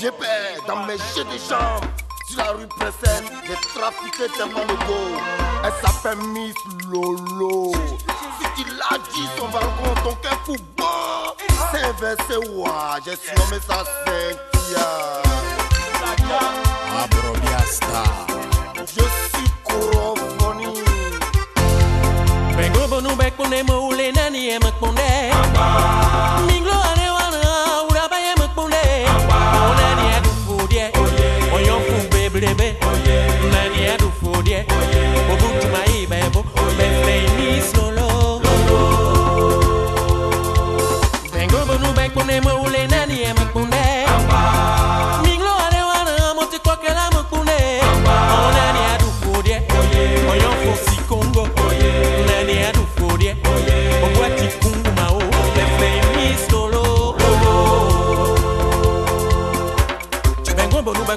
J'ai dans mes jeux de jambes. Sur la rue Princesse, j'ai trafiqué tellement de go. Elle s'appelle Miss Lolo. Si tu l'as dit, son balcon, ton cœur fou bon. C'est inversé, ouah, j'ai surnommé ça Cynthia. Abrobiasta. Je suis Corofoni. Bengo bonu bek pone mo ule nani e mak pone. Minglo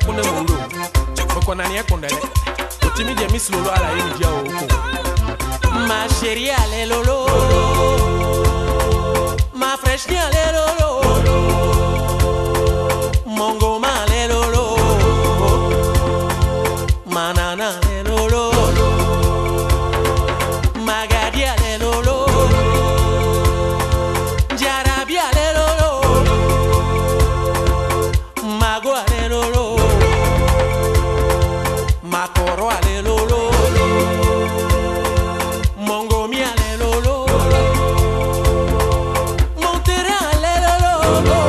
kunde mundu. Mekonani ekonda dɛ otimi diɛ miss lolo ala ye nidiya o ma seri ale lolo. Ma fresh ni ale dolor.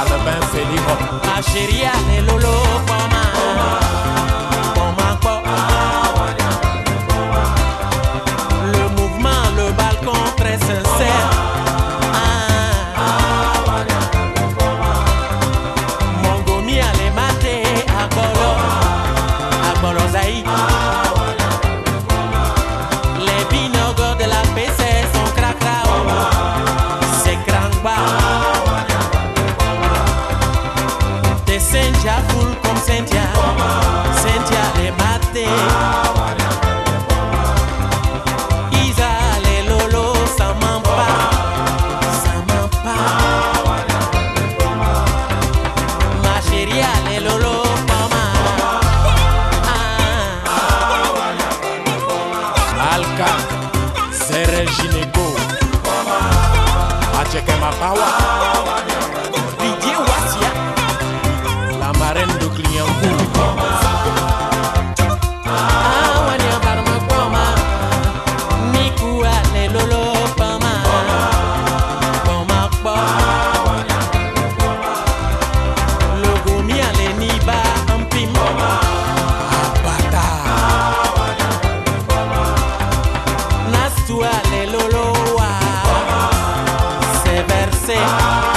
Alabin, c'est libre. Ma chérie, allez, lolo, maman. Full comme Cynthia, Cynthia les mater. Isa lolo, ça m'en ça m'en. Ma lolo. Ah. Alka. Didier say.